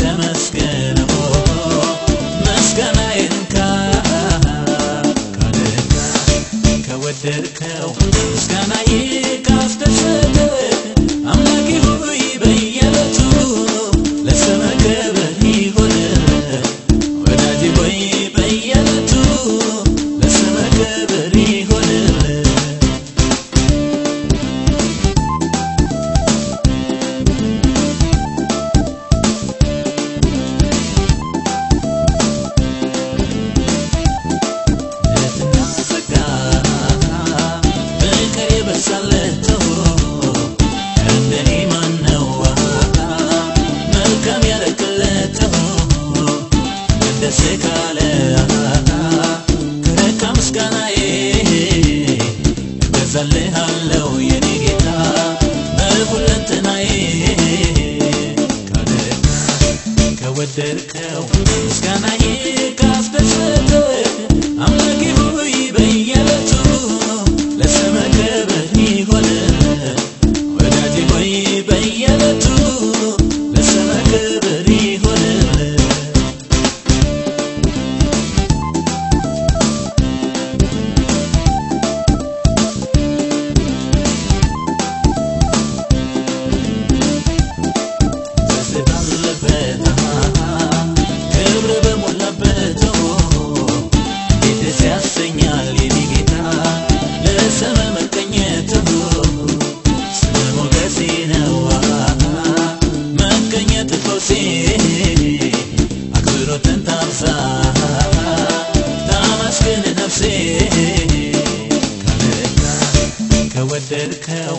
ተመስገነው ምስጋናዬን እንካ እገዛልሃለሁ የኔ ጌታ በሁለንተናዬ ምስጋናዬ ባለበት ክብር በሞላበት ያሰኛል የኔ ጌታ ለስመ መቀኘት ነው። መገኘት ፈውሴ አክብሮትን ታብዛ ታመስግን ነፍሴ። ከወደድከው